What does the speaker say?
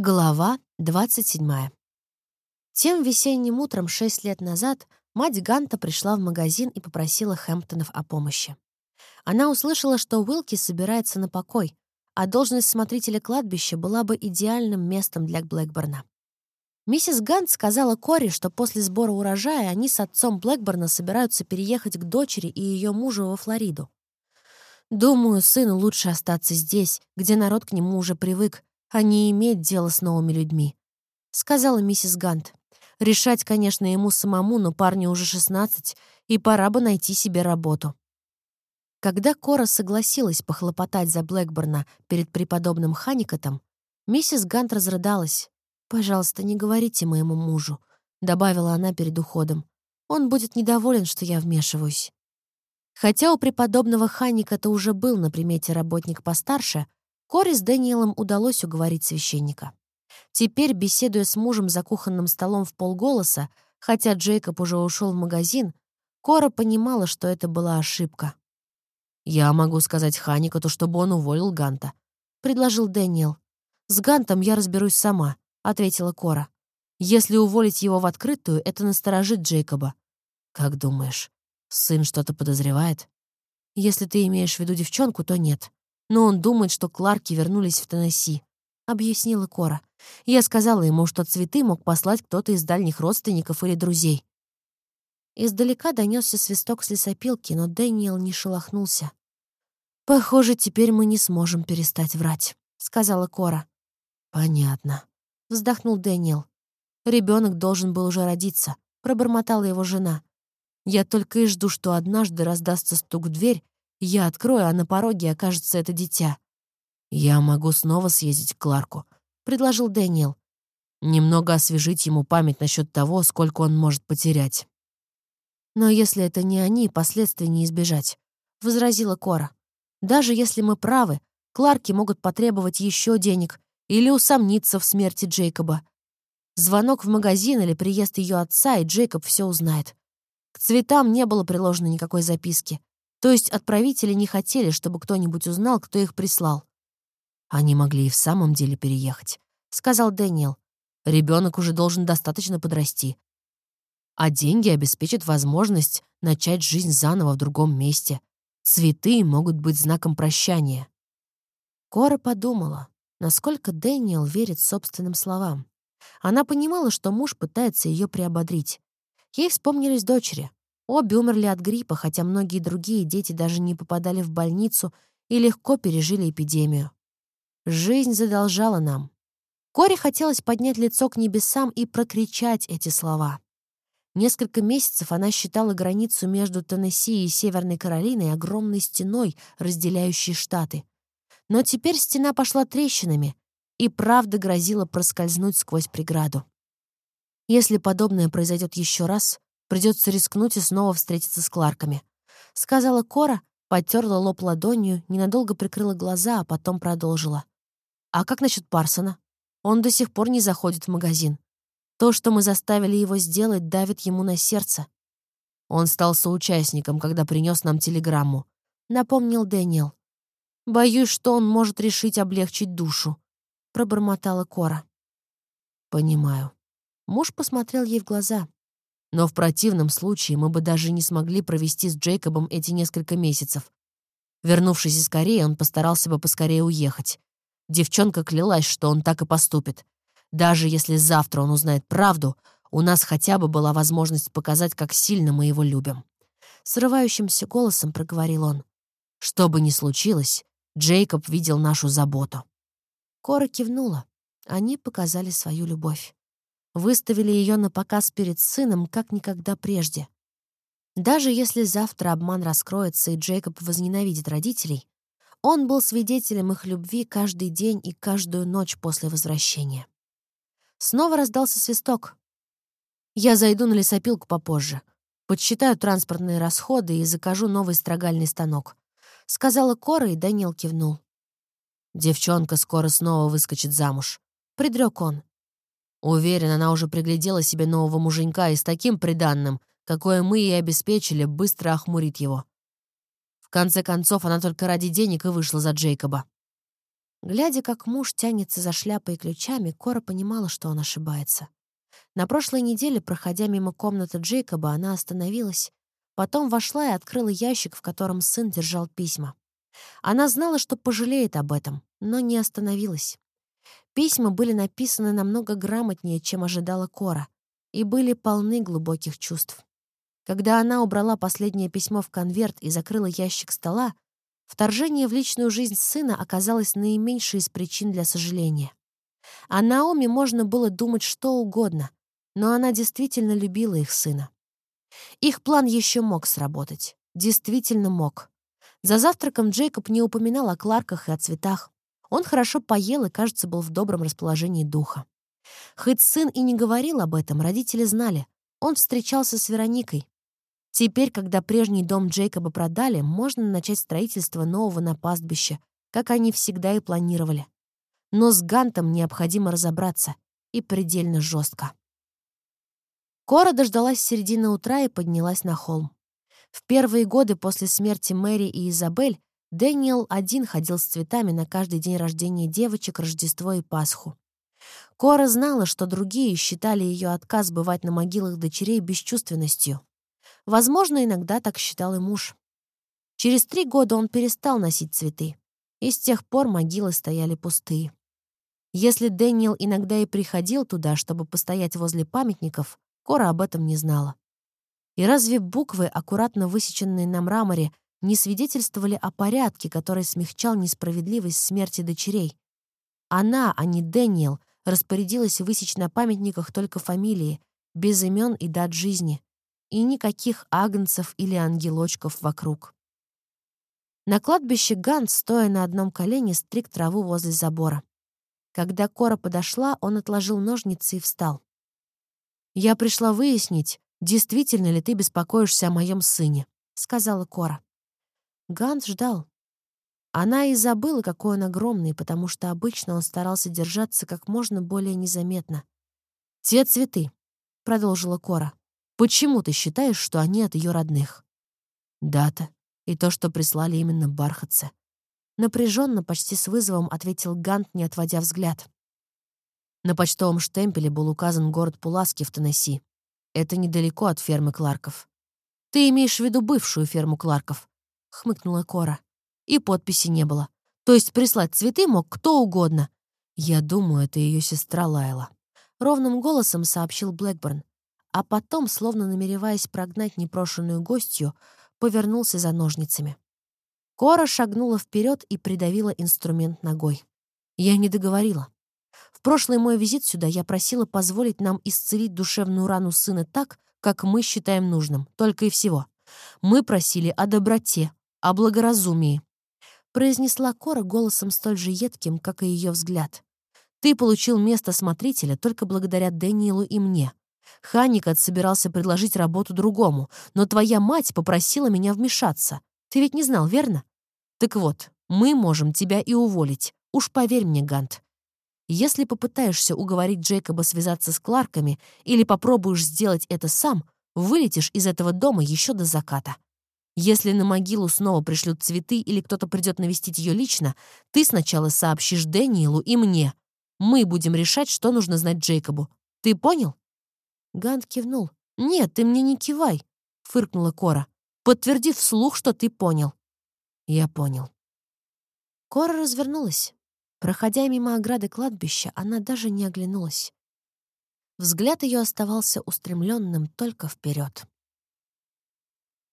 Глава 27. Тем весенним утром шесть лет назад мать Ганта пришла в магазин и попросила Хэмптонов о помощи. Она услышала, что Уилки собирается на покой, а должность смотрителя кладбища была бы идеальным местом для Блэкборна. Миссис Гант сказала Кори, что после сбора урожая они с отцом Блэкборна собираются переехать к дочери и ее мужу во Флориду. «Думаю, сыну лучше остаться здесь, где народ к нему уже привык, а не иметь дело с новыми людьми», — сказала миссис Гант. «Решать, конечно, ему самому, но парню уже 16, и пора бы найти себе работу». Когда Кора согласилась похлопотать за Блэкборна перед преподобным Ханикотом, миссис Гант разрыдалась. «Пожалуйста, не говорите моему мужу», — добавила она перед уходом. «Он будет недоволен, что я вмешиваюсь». Хотя у преподобного Ханика-то уже был на примете работник постарше, Кори с Дэниелом удалось уговорить священника. Теперь, беседуя с мужем за кухонным столом в полголоса, хотя Джейкоб уже ушел в магазин, Кора понимала, что это была ошибка. «Я могу сказать Ханикоту, чтобы он уволил Ганта», — предложил Дэниел. «С Гантом я разберусь сама», — ответила Кора. «Если уволить его в открытую, это насторожит Джейкоба». «Как думаешь, сын что-то подозревает?» «Если ты имеешь в виду девчонку, то нет но он думает, что Кларки вернулись в Теннесси», — объяснила Кора. Я сказала ему, что цветы мог послать кто-то из дальних родственников или друзей. Издалека донесся свисток с лесопилки, но Дэниел не шелохнулся. «Похоже, теперь мы не сможем перестать врать», — сказала Кора. «Понятно», — вздохнул Дэниел. Ребенок должен был уже родиться», — пробормотала его жена. «Я только и жду, что однажды раздастся стук в дверь, я открою, а на пороге окажется это дитя. «Я могу снова съездить к Кларку», — предложил Дэниел. «Немного освежить ему память насчет того, сколько он может потерять». «Но если это не они, последствий не избежать», — возразила Кора. «Даже если мы правы, Кларки могут потребовать еще денег или усомниться в смерти Джейкоба. Звонок в магазин или приезд ее отца, и Джейкоб все узнает. К цветам не было приложено никакой записки. То есть отправители не хотели, чтобы кто-нибудь узнал, кто их прислал. «Они могли и в самом деле переехать», — сказал Дэниел. «Ребенок уже должен достаточно подрасти. А деньги обеспечат возможность начать жизнь заново в другом месте. Цветы могут быть знаком прощания». Кора подумала, насколько Дэниел верит собственным словам. Она понимала, что муж пытается ее приободрить. Ей вспомнились дочери. Обе умерли от гриппа, хотя многие другие дети даже не попадали в больницу и легко пережили эпидемию. Жизнь задолжала нам. Коре хотелось поднять лицо к небесам и прокричать эти слова. Несколько месяцев она считала границу между Теннесси и Северной Каролиной огромной стеной, разделяющей штаты. Но теперь стена пошла трещинами, и правда грозила проскользнуть сквозь преграду. Если подобное произойдет еще раз, Придется рискнуть и снова встретиться с Кларками. Сказала Кора, потерла лоб ладонью, ненадолго прикрыла глаза, а потом продолжила. «А как насчет Парсона? Он до сих пор не заходит в магазин. То, что мы заставили его сделать, давит ему на сердце. Он стал соучастником, когда принес нам телеграмму», — напомнил Дэниел. «Боюсь, что он может решить облегчить душу», — пробормотала Кора. «Понимаю». Муж посмотрел ей в глаза. Но в противном случае мы бы даже не смогли провести с Джейкобом эти несколько месяцев. Вернувшись из Кореи, он постарался бы поскорее уехать. Девчонка клялась, что он так и поступит. Даже если завтра он узнает правду, у нас хотя бы была возможность показать, как сильно мы его любим. Срывающимся голосом проговорил он. Что бы ни случилось, Джейкоб видел нашу заботу. Кора кивнула. Они показали свою любовь выставили ее на показ перед сыном как никогда прежде. Даже если завтра обман раскроется и Джейкоб возненавидит родителей, он был свидетелем их любви каждый день и каждую ночь после возвращения. Снова раздался свисток. «Я зайду на лесопилку попозже. Подсчитаю транспортные расходы и закажу новый строгальный станок», — сказала Кора, и Даниэл кивнул. «Девчонка скоро снова выскочит замуж», — предрек он. Уверен, она уже приглядела себе нового муженька и с таким приданным, какое мы ей обеспечили, быстро охмурит его. В конце концов, она только ради денег и вышла за Джейкоба. Глядя, как муж тянется за шляпой и ключами, Кора понимала, что он ошибается. На прошлой неделе, проходя мимо комнаты Джейкоба, она остановилась, потом вошла и открыла ящик, в котором сын держал письма. Она знала, что пожалеет об этом, но не остановилась. Письма были написаны намного грамотнее, чем ожидала Кора, и были полны глубоких чувств. Когда она убрала последнее письмо в конверт и закрыла ящик стола, вторжение в личную жизнь сына оказалось наименьшей из причин для сожаления. О Наоми можно было думать что угодно, но она действительно любила их сына. Их план еще мог сработать. Действительно мог. За завтраком Джейкоб не упоминал о Кларках и о цветах. Он хорошо поел и, кажется, был в добром расположении духа. Хоть сын и не говорил об этом, родители знали. Он встречался с Вероникой. Теперь, когда прежний дом Джейкоба продали, можно начать строительство нового на пастбище, как они всегда и планировали. Но с Гантом необходимо разобраться. И предельно жестко. Кора дождалась середины утра и поднялась на холм. В первые годы после смерти Мэри и Изабель Дэниел один ходил с цветами на каждый день рождения девочек, Рождество и Пасху. Кора знала, что другие считали ее отказ бывать на могилах дочерей бесчувственностью. Возможно, иногда так считал и муж. Через три года он перестал носить цветы, и с тех пор могилы стояли пустые. Если Дэниел иногда и приходил туда, чтобы постоять возле памятников, Кора об этом не знала. И разве буквы, аккуратно высеченные на мраморе, не свидетельствовали о порядке, который смягчал несправедливость смерти дочерей? Она, а не Дэниел, распорядилась высечь на памятниках только фамилии, без имен и дат жизни, и никаких агнцев или ангелочков вокруг. На кладбище Ганс, стоя на одном колене, стриг траву возле забора. Когда Кора подошла, он отложил ножницы и встал. «Я пришла выяснить, действительно ли ты беспокоишься о моем сыне», — сказала Кора. Ганс ждал. Она и забыла, какой он огромный, потому что обычно он старался держаться как можно более незаметно. «Те цветы», — продолжила Кора. «Почему ты считаешь, что они от ее родных?» «Дата и то, что прислали именно бархатцы. Напряженно, почти с вызовом, ответил Гант, не отводя взгляд. На почтовом штемпеле был указан город Пуласки в Теннесси. Это недалеко от фермы Кларков. «Ты имеешь в виду бывшую ферму Кларков?» — хмыкнула Кора. И подписи не было. То есть прислать цветы мог кто угодно. Я думаю, это ее сестра Лайла. Ровным голосом сообщил Блэкборн. А потом, словно намереваясь прогнать непрошенную гостью, повернулся за ножницами. Кора шагнула вперед и придавила инструмент ногой. Я не договорила. В прошлый мой визит сюда я просила позволить нам исцелить душевную рану сына так, как мы считаем нужным, только и всего. Мы просили о доброте, о благоразумии. Произнесла Кора голосом столь же едким, как и ее взгляд. Ты получил место смотрителя только благодаря Дэниелу и мне. Ханикат собирался предложить работу другому, но твоя мать попросила меня вмешаться. Ты ведь не знал, верно? Так вот, мы можем тебя и уволить. Уж поверь мне, Гант. Если попытаешься уговорить Джейкоба связаться с Кларками или попробуешь сделать это сам, вылетишь из этого дома еще до заката. Если на могилу снова пришлют цветы или кто-то придет навестить ее лично, ты сначала сообщишь Дэниелу и мне. Мы будем решать, что нужно знать Джейкобу. Ты понял?» Гант кивнул. «Нет, ты мне не кивай», — фыркнула Кора подтвердив вслух, что ты понял. Я понял. Кора развернулась. Проходя мимо ограды кладбища, она даже не оглянулась. Взгляд ее оставался устремленным только вперед.